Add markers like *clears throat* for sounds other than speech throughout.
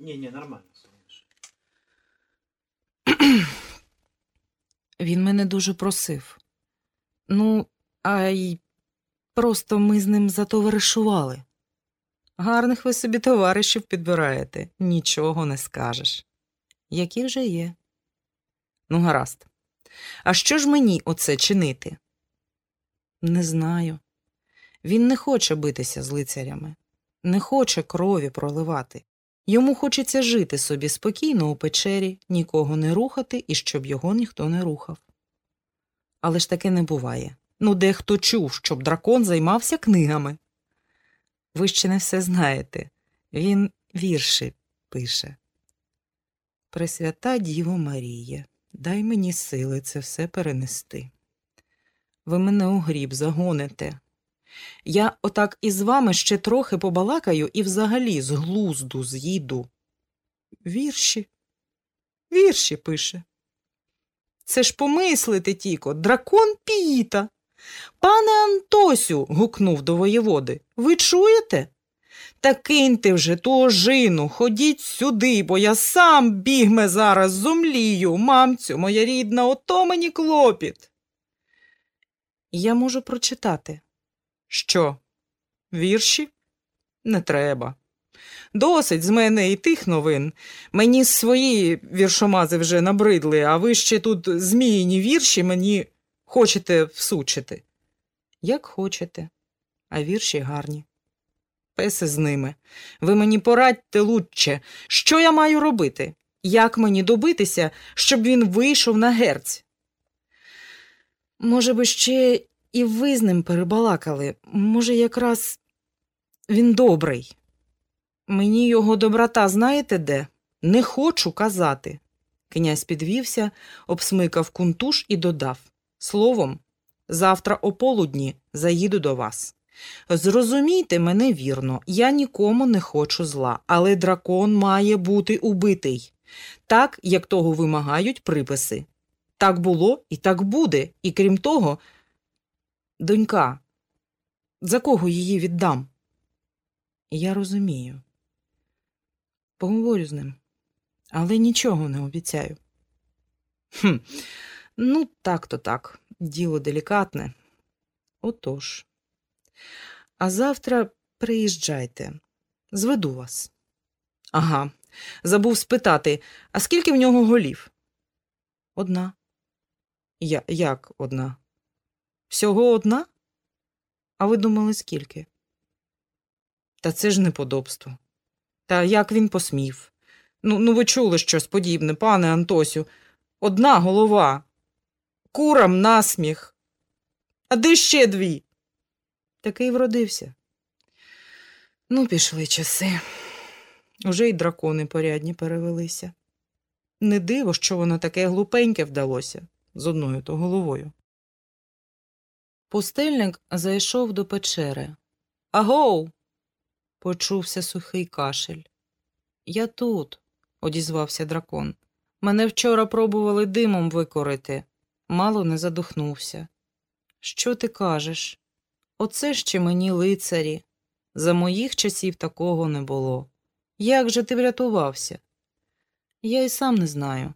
Ні, ні, нормально. *clears throat* Він мене дуже просив. Ну, а й просто ми з ним затоваришували. Гарних ви собі товаришів підбираєте, нічого не скажеш. Які вже є. Ну, гаразд. А що ж мені оце чинити? Не знаю. Він не хоче битися з лицарями, не хоче крові проливати. Йому хочеться жити собі спокійно у печері, нікого не рухати і щоб його ніхто не рухав. Але ж таке не буває. Ну, дехто чув, щоб дракон займався книгами. Ви ще не все знаєте. Він вірші пише. Пресвята Діво Маріє, дай мені сили це все перенести. Ви мене у гріб загоните. Я отак із вами ще трохи побалакаю і взагалі з глузду з'їду. Вірші. Вірші пише. Це ж помислити тіко, дракон Піїта. Пане Антосю, гукнув до воєводи, ви чуєте? Та киньте вже ту ожину, ходіть сюди, бо я сам бігме зараз зумлію, мамцю, моя рідна, ото мені клопіт. Я можу прочитати. Що? Вірші? Не треба. Досить з мене і тих новин. Мені свої віршомази вже набридли, а ви ще тут зміїні вірші мені хочете всучити. Як хочете, а вірші гарні. Песи з ними. Ви мені порадьте лучче, що я маю робити? Як мені добитися, щоб він вийшов на герць? Може би, ще і ви з ним перебалакали. Може, якраз він добрий. Мені його доброта знаєте де? Не хочу казати. Князь підвівся, обсмикав кунтуш і додав Словом, завтра о полудні заїду до вас. Зрозумійте мене вірно, я нікому не хочу зла, але дракон має бути убитий, так, як того вимагають приписи. Так було і так буде, і крім того, донька, за кого її віддам? Я розумію. Поговорю з ним, але нічого не обіцяю. Хм, ну, так то так, діло делікатне. Отож. А завтра приїжджайте, зведу вас. Ага, забув спитати, а скільки в нього голів? Одна. Я, як одна? Всього одна? А ви думали, скільки? Та це ж неподобство. Та як він посмів? Ну, ну ви чули щось подібне, пане Антосю. Одна голова. Курам насміх. А де ще дві? Такий вродився. Ну, пішли часи. Уже й дракони порядні перевелися. Не диво, що воно таке глупеньке вдалося з одною то головою. Пустельник зайшов до печери. Агоу. почувся сухий кашель. Я тут, одізвався дракон. Мене вчора пробували димом викорити. Мало не задухнувся. Що ти кажеш? Оце ще мені лицарі. За моїх часів такого не було. Як же ти врятувався? Я й сам не знаю.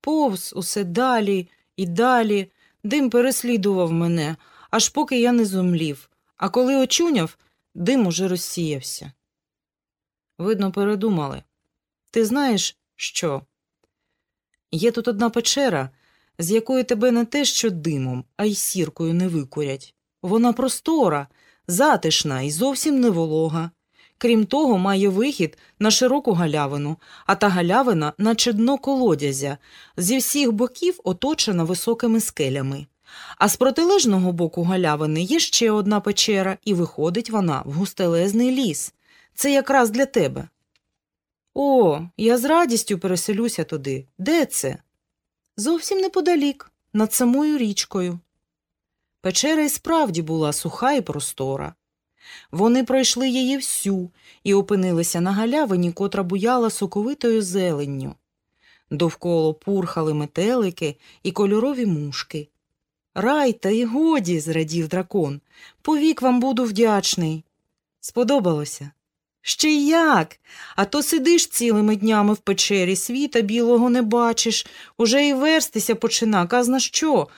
Повз усе далі і далі, дим переслідував мене, аж поки я не зумлів, а коли очуняв, дим уже розсіявся. Видно, передумали. Ти знаєш, що? Є тут одна печера, з якої тебе не те що димом, а й сіркою не викурять. Вона простора, затишна і зовсім не волога. Крім того, має вихід на широку галявину, а та галявина, наче дно колодязя, зі всіх боків оточена високими скелями. А з протилежного боку галявини є ще одна печера, і виходить вона в густелезний ліс. Це якраз для тебе. О, я з радістю переселюся туди. Де це? Зовсім неподалік, над самою річкою. Печера й справді була суха і простора. Вони пройшли її всю і опинилися на галявині, котра буяла соковитою зеленню. Довкола пурхали метелики і кольорові мушки. Рай, та й годі, зрадів дракон. Повік вам буду вдячний. Сподобалося? Ще й як? А то сидиш цілими днями в печері, світа білого не бачиш, уже і верстися почина, казна що,